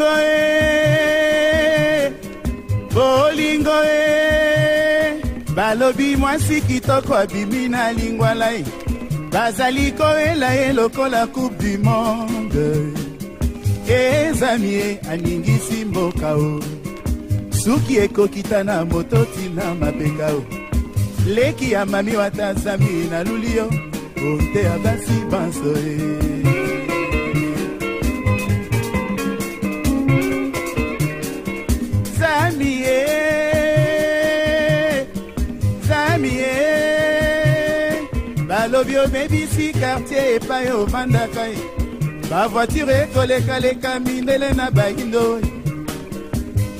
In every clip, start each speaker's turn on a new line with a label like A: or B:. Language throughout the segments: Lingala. A: bolingo e bolingo e balobi mwasi kitoko abimi na lingwala e bazali koyela ye lokola coupe du monde ezami ye aningisi mboka o suki ekokita na mototi na mapeka o leki ya mami wata zami naluli yo onte ya basi banso ye ye balobi omebisi kartier epai omandaka ye bavoitire ekolekaleka mindele na bayindo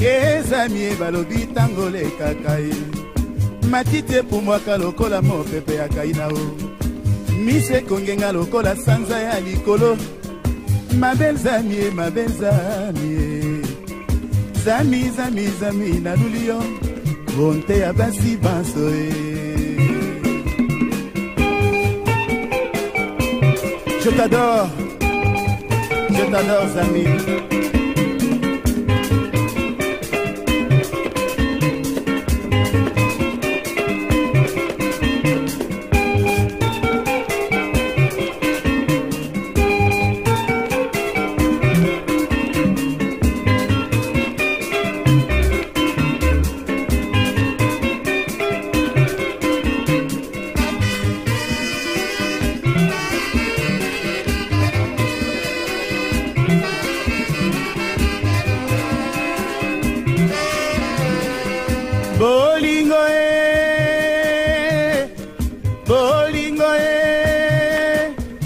A: kezamie balobi ntango lekaka ye matiti epumbwaka lokola mopepe ya kaina o miso ekongenga lokola sanza ya likolo mabelzamie mabelzamie zami zami zami naluli yo bonte ya basi banso e Je t'adore. Je t'adore, zami.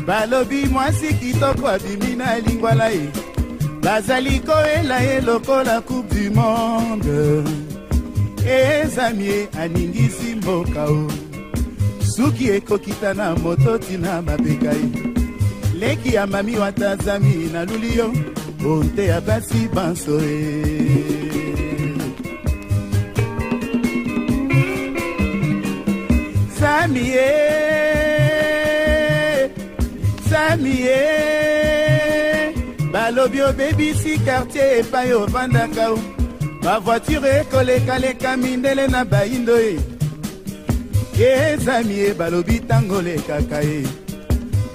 A: balobi mwasi kitoko abimi na elingwala ye bazali koyela ye lokola coupe du monde ezami ye aningisi mboka o suki ekokita na mototi na babeka ye leki ya mami wata zami naluli yo bonte ya basi banso e sami ye eh. ye balobi obebisi kartier epai ovandaka bavoiture ekoleka-leka mindele na bayindo e. ye ezami ye balobi ntango lekaka ye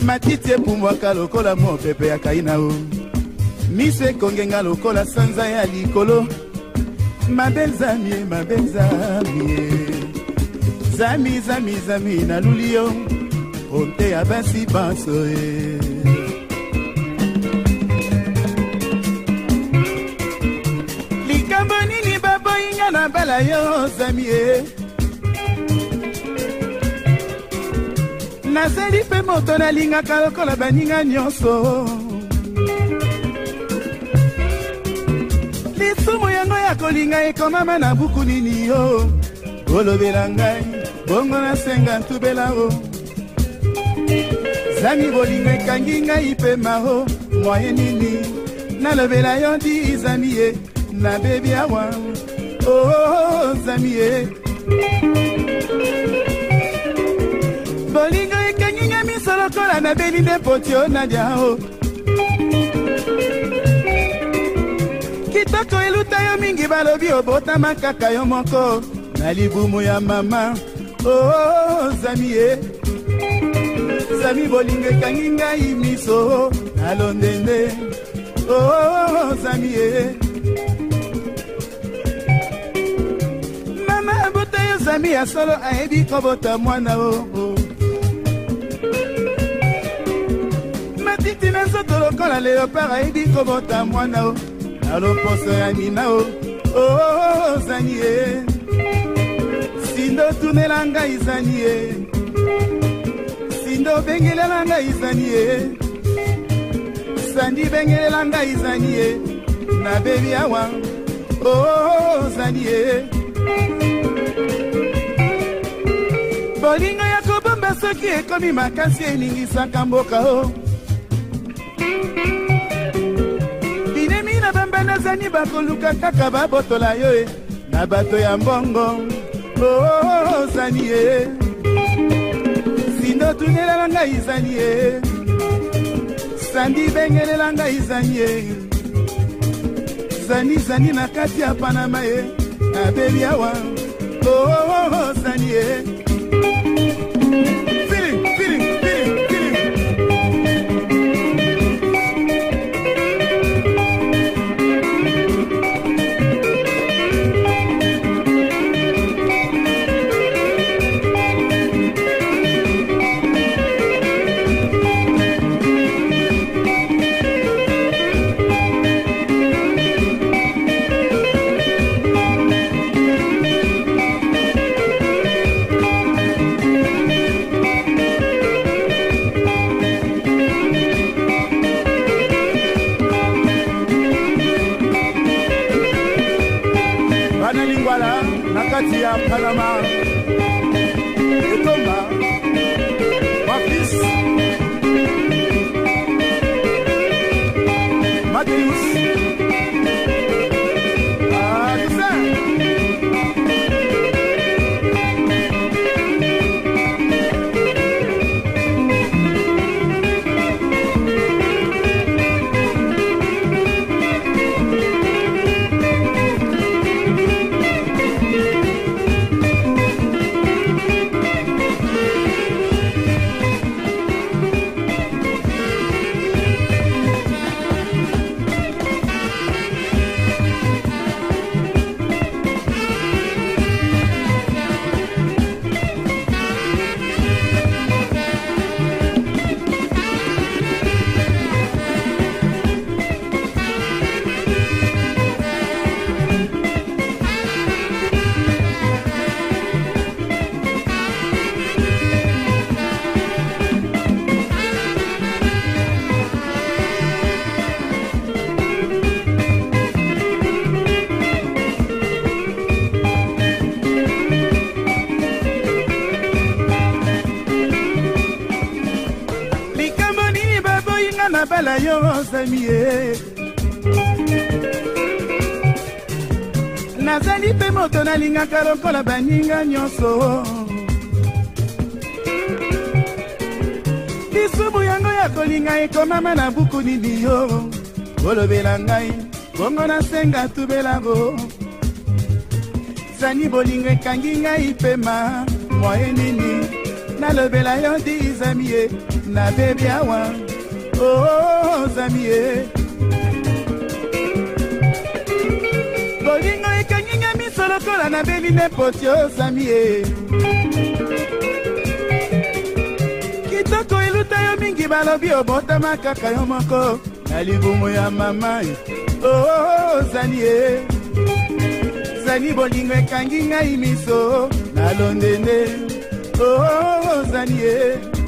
A: matiti epumbwaka lokola mopepe ya kaina o miso ekongenga lokola sanza ya likolo mabe zami ye mabe zami ye zami zami zami naluli yo oteya basi banso ye na yo zami e naseli mpe moto nalingaka lokola baninga nyonso lisumu yango ya kolinga ekomama na buku nini yo olobela ngai bongo nasenga ntubela o zami bolingo ekangi ngai mpe mao moye nini nalobela yo ndi zami ye nabebi awa oo oh, oh. oh. botami ye bolingo ekanginga miso lokola nabeli nde potio nadia o kitoko eluta yo mingi balobi obotama kaka yo moko na libumu ya mama o oh, zami ye zami bolingo ekangi ngai miso na londende o oh, zami ye ata yo zami ya solo ayebi kobota mwana o matiti na nzoto lokola leopard ayebi kobota mwana o na loposo ya mina o oo oh, oh, oh, zani ye sindo tunela ngai zani ye sindo obengelela ngai zani ye sandi bengelela ngai zani ye nabebi awa oo zani ye bolingo ya kobomba soki ekomi makasi eningisaka mboka o binemi na bambanda zani bakoluka kaka babotola yo e na bato ya mbongo ozani e sindo tunelela ngai izani e sandi bengelela ngai izani e zanizani na kati ya panama e nabebi awa ozani e Thank you. nabela yo ozemi eh. ye nazali mpe moto nalingaka lokola baninga nyonso lisumu yango ya kolinga ekomama na buku nini yo kolobela ngai bongo nasenga tubelango zani bolingo ekangi ngai pema moye nini nalobela yo dizamie eh. nabebi awa ozami oh, ye eh. bolingo ekanginga miso lokola nabeli ne poti ozami oh, ye eh. kitoko eluta yo mingi balobi obotama kaka yo moko na libumu ya mama ozali ye zali bolingo ekangi ngai miso nalondende ozali oh, ye eh.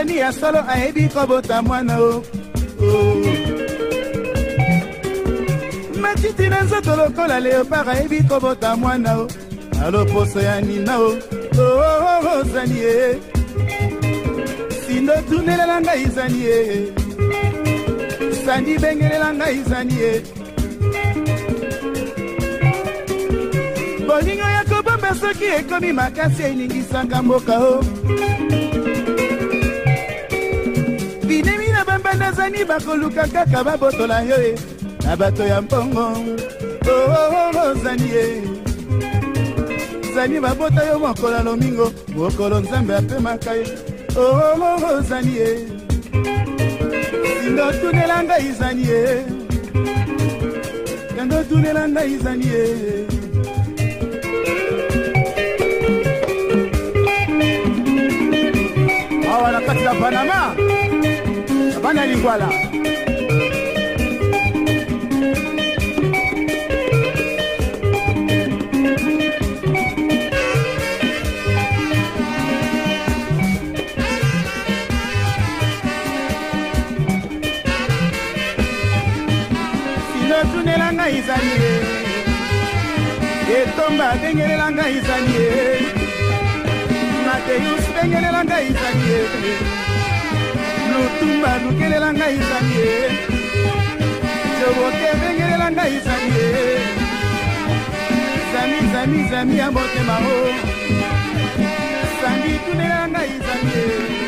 A: toni ya solo ayebi kobota mwana o oh. matiti na nzoto lokola leopard ayebi kobota mwana o aloposo ya nina o ozani oh, oh, e sindo tundelela ngai zani e sandi bengelela ngai zani e bolingo ya kobomba soki ekomi makasi eningisaka mboka o nazani bakoluka kaka babotola yo e na bato ya mbongo oo oh, oh, oh, zani e zani babota yo mokolo lomingo mokolo nzambe apemaka ye oo zani e
B: sindo tunela
A: ngai zani e kendo tunela ngai zani e awa na kati ya panama mwana lingwala sinotunela ngai ezali ye etomba abengelela ngai ezali ye mateyus bengelela ngai ezali ye lutumba lukelela ngai sangi ye joboke ebengelela ngai sangi ye zami zami zami ya motema o sangi tunelela ngai sangi ye